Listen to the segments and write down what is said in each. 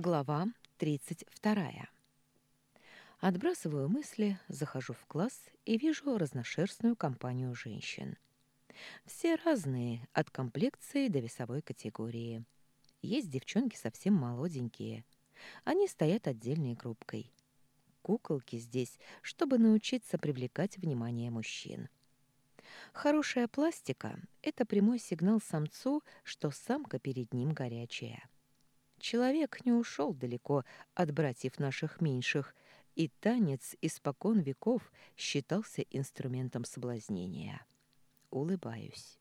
Глава 32. Отбрасываю мысли, захожу в класс и вижу разношерстную компанию женщин. Все разные, от комплекции до весовой категории. Есть девчонки совсем молоденькие. Они стоят отдельной группкой. Куколки здесь, чтобы научиться привлекать внимание мужчин. Хорошая пластика – это прямой сигнал самцу, что самка перед ним горячая. Человек не ушел далеко от братьев наших меньших, и танец испокон веков считался инструментом соблазнения. Улыбаюсь.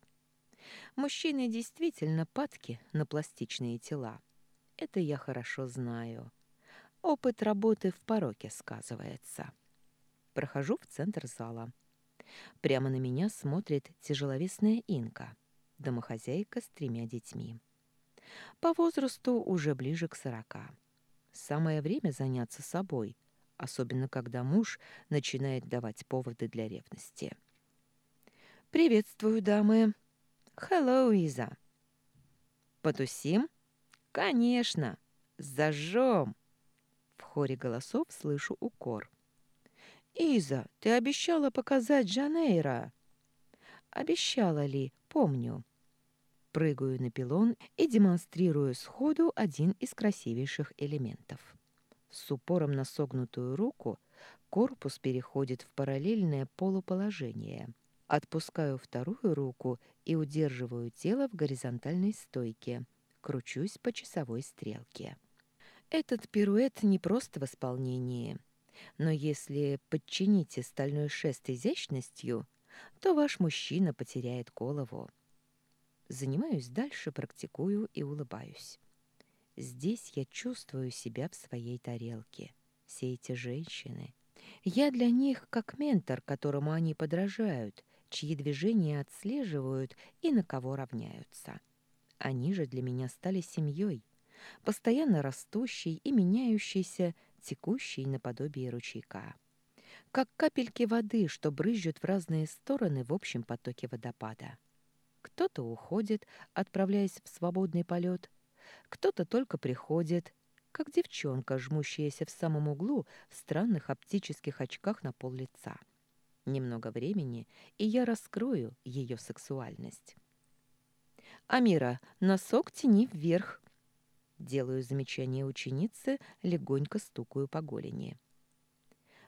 Мужчины действительно падки на пластичные тела. Это я хорошо знаю. Опыт работы в пороке сказывается. Прохожу в центр зала. Прямо на меня смотрит тяжеловесная инка, домохозяйка с тремя детьми. По возрасту уже ближе к сорока. Самое время заняться собой, особенно когда муж начинает давать поводы для ревности. «Приветствую, дамы!» «Hello, Иза!» «Потусим?» «Конечно! Зажжем!» В хоре голосов слышу укор. «Иза, ты обещала показать Джанейра!» «Обещала ли? Помню прыгаю на пилон и демонстрирую сходу один из красивейших элементов. С упором на согнутую руку корпус переходит в параллельное полуположение. Отпускаю вторую руку и удерживаю тело в горизонтальной стойке. Кручусь по часовой стрелке. Этот пируэт не просто в исполнении, но если подчините стальной шест изящностью, то ваш мужчина потеряет голову. Занимаюсь дальше, практикую и улыбаюсь. Здесь я чувствую себя в своей тарелке. Все эти женщины. Я для них как ментор, которому они подражают, чьи движения отслеживают и на кого равняются. Они же для меня стали семьей, постоянно растущей и меняющейся, текущей наподобие ручейка. Как капельки воды, что брызжут в разные стороны в общем потоке водопада. Кто-то уходит, отправляясь в свободный полет, кто-то только приходит, как девчонка, жмущаяся в самом углу в странных оптических очках на пол лица. Немного времени, и я раскрою ее сексуальность. «Амира, носок тяни вверх!» Делаю замечание ученицы, легонько стукаю по голени.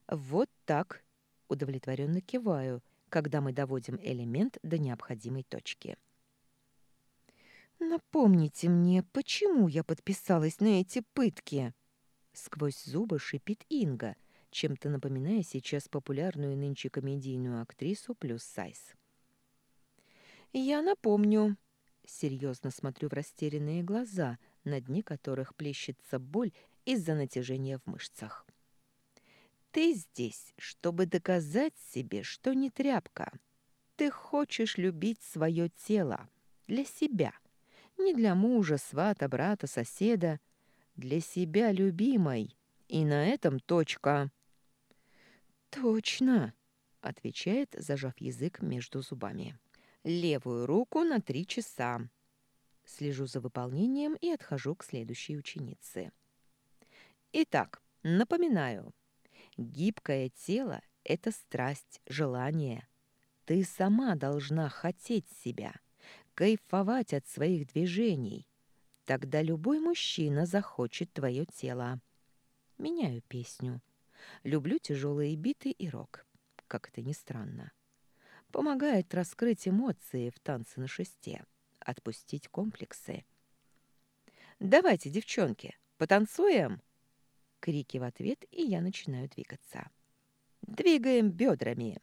«Вот так!» — удовлетворенно киваю, когда мы доводим элемент до необходимой точки. «Напомните мне, почему я подписалась на эти пытки?» Сквозь зубы шипит Инга, чем-то напоминая сейчас популярную нынче комедийную актрису плюс сайз. «Я напомню». Серьезно смотрю в растерянные глаза, на дне которых плещется боль из-за натяжения в мышцах. Ты здесь, чтобы доказать себе, что не тряпка. Ты хочешь любить свое тело для себя, не для мужа, свата, брата, соседа, для себя любимой. И на этом точка. Точно, отвечает, зажав язык между зубами. Левую руку на три часа. Слежу за выполнением и отхожу к следующей ученице. Итак, напоминаю, Гибкое тело — это страсть, желание. Ты сама должна хотеть себя, кайфовать от своих движений. Тогда любой мужчина захочет твое тело. Меняю песню. Люблю тяжелые биты и рок. Как это ни странно. Помогает раскрыть эмоции в танце на шесте, отпустить комплексы. «Давайте, девчонки, потанцуем!» Крики в ответ, и я начинаю двигаться. Двигаем бедрами.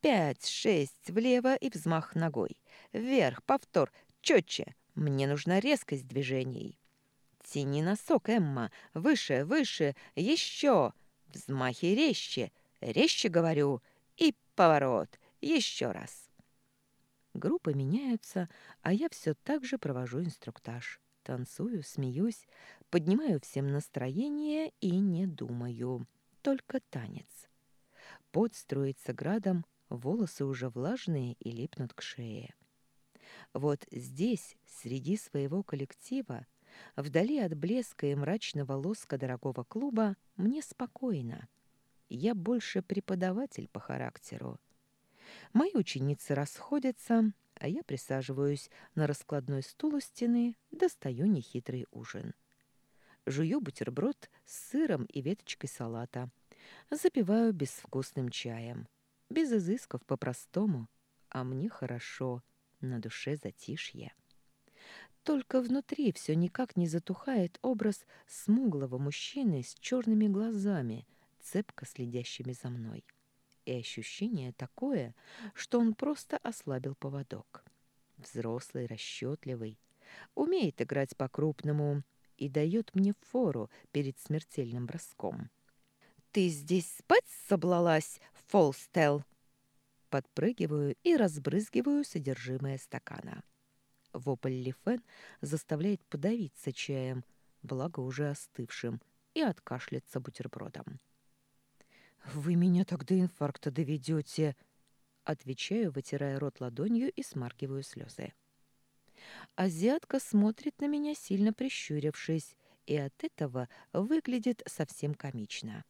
Пять, шесть, влево и взмах ногой. Вверх, повтор, четче. Мне нужна резкость движений. Тяни носок, Эмма. Выше, выше, еще. Взмахи резче. Резче, говорю. И поворот. Еще раз. Группы меняются, а я все так же провожу инструктаж. Танцую, смеюсь, поднимаю всем настроение и не думаю. Только танец. Пот струится градом, волосы уже влажные и липнут к шее. Вот здесь, среди своего коллектива, Вдали от блеска и мрачного лоска дорогого клуба мне спокойно. Я больше преподаватель по характеру. Мои ученицы расходятся, а я присаживаюсь на раскладной стул у стены, достаю нехитрый ужин. Жую бутерброд с сыром и веточкой салата. Запиваю безвкусным чаем. Без изысков по-простому. А мне хорошо, на душе затишье. Только внутри все никак не затухает образ смуглого мужчины с черными глазами, цепко следящими за мной. И ощущение такое, что он просто ослабил поводок. Взрослый, расчетливый, умеет играть по-крупному и дает мне фору перед смертельным броском. «Ты здесь спать соблалась, Фолстел?» Подпрыгиваю и разбрызгиваю содержимое стакана. Вопль Лифен заставляет подавиться чаем, благо уже остывшим, и откашляться бутербродом. «Вы меня так до инфаркта доведете!» Отвечаю, вытирая рот ладонью и смаргиваю слезы. Азиатка смотрит на меня, сильно прищурившись, и от этого выглядит совсем комично.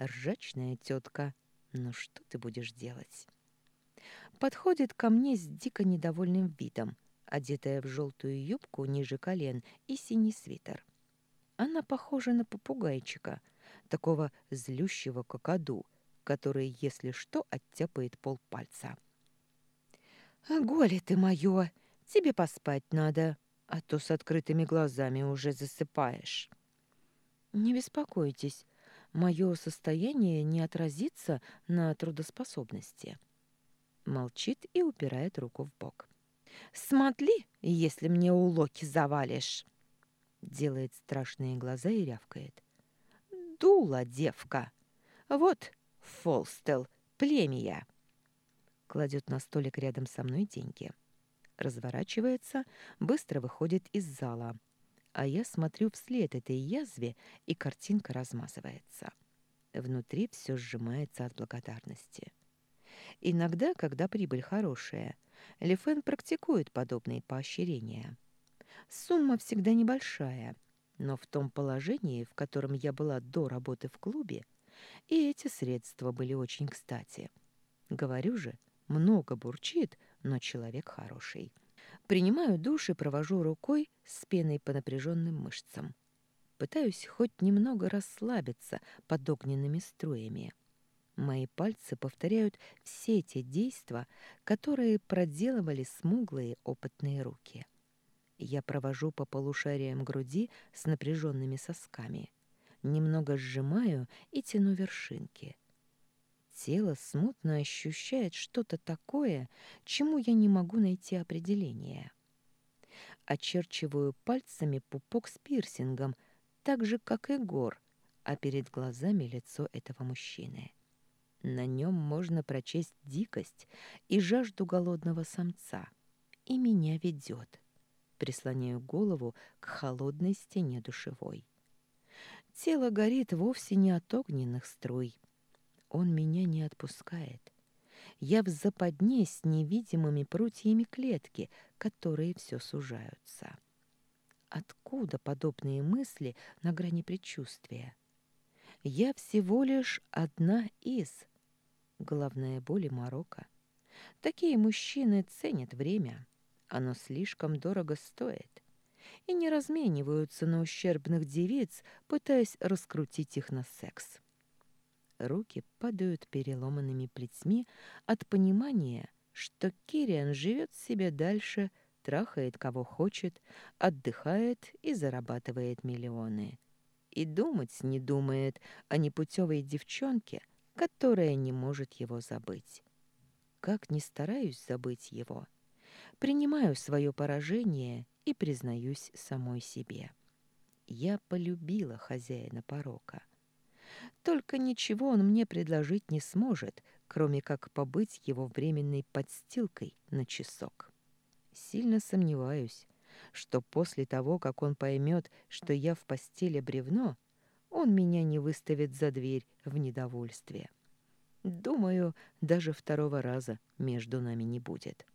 Ржачная тетка, ну что ты будешь делать? Подходит ко мне с дико недовольным видом, одетая в желтую юбку ниже колен и синий свитер. Она похожа на попугайчика, такого злющего кокоду, который, если что, оттяпает полпальца. «Голи ты моё! Тебе поспать надо, а то с открытыми глазами уже засыпаешь». «Не беспокойтесь, мое состояние не отразится на трудоспособности». Молчит и упирает руку в бок. «Смотри, если мне улоки завалишь!» Делает страшные глаза и рявкает. «Дула, девка! Вот, Фолстел, племя!» Кладет на столик рядом со мной деньги. Разворачивается, быстро выходит из зала. А я смотрю вслед этой язве, и картинка размазывается. Внутри все сжимается от благодарности. Иногда, когда прибыль хорошая, Лефен практикует подобные поощрения. Сумма всегда небольшая, но в том положении, в котором я была до работы в клубе, и эти средства были очень кстати. Говорю же, много бурчит, но человек хороший. Принимаю душ и провожу рукой с пеной по напряженным мышцам. Пытаюсь хоть немного расслабиться под огненными струями. Мои пальцы повторяют все те действия, которые проделывали смуглые опытные руки. Я провожу по полушариям груди с напряженными сосками. Немного сжимаю и тяну вершинки. Тело смутно ощущает что-то такое, чему я не могу найти определение. Очерчиваю пальцами пупок с пирсингом, так же, как и гор, а перед глазами лицо этого мужчины. На нем можно прочесть дикость и жажду голодного самца. И меня ведет. Прислоняю голову к холодной стене душевой. Тело горит вовсе не от огненных струй. Он меня не отпускает. Я в западне с невидимыми прутьями клетки, которые все сужаются. Откуда подобные мысли на грани предчувствия? Я всего лишь одна из — головная боль и морока. Такие мужчины ценят время. Оно слишком дорого стоит. И не размениваются на ущербных девиц, пытаясь раскрутить их на секс. Руки падают переломанными плетьми от понимания, что Кириан живет себе дальше, трахает кого хочет, отдыхает и зарабатывает миллионы. И думать не думает о непутевой девчонке — которая не может его забыть. Как ни стараюсь забыть его, принимаю свое поражение и признаюсь самой себе. Я полюбила хозяина порока. Только ничего он мне предложить не сможет, кроме как побыть его временной подстилкой на часок. Сильно сомневаюсь, что после того, как он поймет, что я в постели бревно, он меня не выставит за дверь в недовольстве. Думаю, даже второго раза между нами не будет.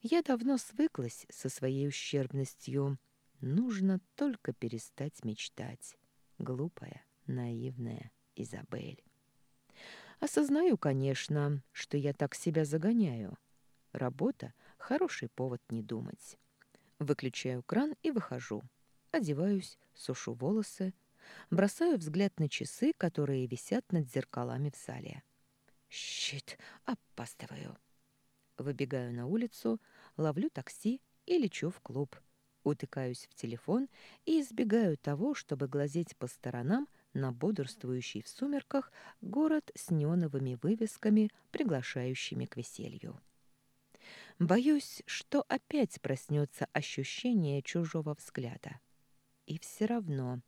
Я давно свыклась со своей ущербностью, Нужно только перестать мечтать. Глупая, наивная Изабель. Осознаю, конечно, что я так себя загоняю. Работа — хороший повод не думать. Выключаю кран и выхожу. Одеваюсь, сушу волосы, бросаю взгляд на часы, которые висят над зеркалами в зале. Щит, опаздываю. Выбегаю на улицу, ловлю такси и лечу в клуб. Утыкаюсь в телефон и избегаю того, чтобы глазеть по сторонам на бодрствующий в сумерках город с неоновыми вывесками, приглашающими к веселью. Боюсь, что опять проснется ощущение чужого взгляда. И все равно,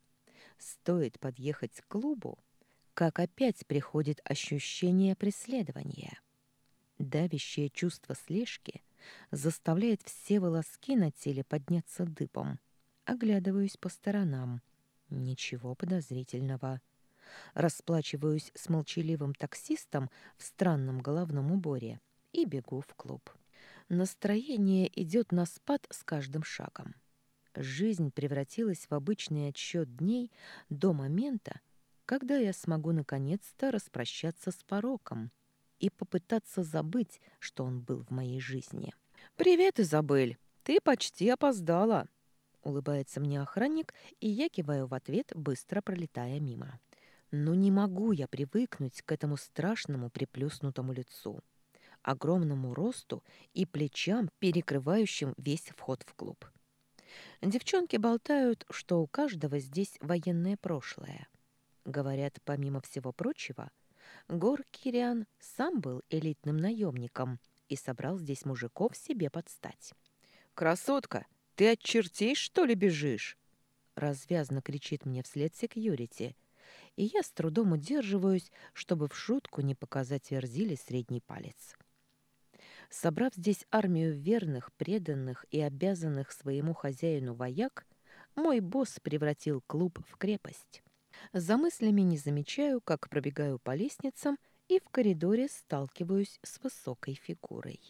стоит подъехать к клубу, как опять приходит ощущение преследования. Давящее чувство слежки заставляет все волоски на теле подняться дыбом. Оглядываюсь по сторонам. Ничего подозрительного. Расплачиваюсь с молчаливым таксистом в странном головном уборе и бегу в клуб. Настроение идет на спад с каждым шагом. Жизнь превратилась в обычный отсчет дней до момента, когда я смогу наконец-то распрощаться с пороком и попытаться забыть, что он был в моей жизни. «Привет, Изабель! Ты почти опоздала!» Улыбается мне охранник, и я киваю в ответ, быстро пролетая мимо. Но не могу я привыкнуть к этому страшному приплюснутому лицу, огромному росту и плечам, перекрывающим весь вход в клуб. Девчонки болтают, что у каждого здесь военное прошлое. Говорят, помимо всего прочего, Гор Кириан сам был элитным наемником и собрал здесь мужиков себе подстать. «Красотка, ты от чертей, что ли, бежишь?» Развязно кричит мне вслед секьюрити, и я с трудом удерживаюсь, чтобы в шутку не показать Верзиле средний палец. Собрав здесь армию верных, преданных и обязанных своему хозяину вояк, мой босс превратил клуб в крепость. За мыслями не замечаю, как пробегаю по лестницам и в коридоре сталкиваюсь с высокой фигурой.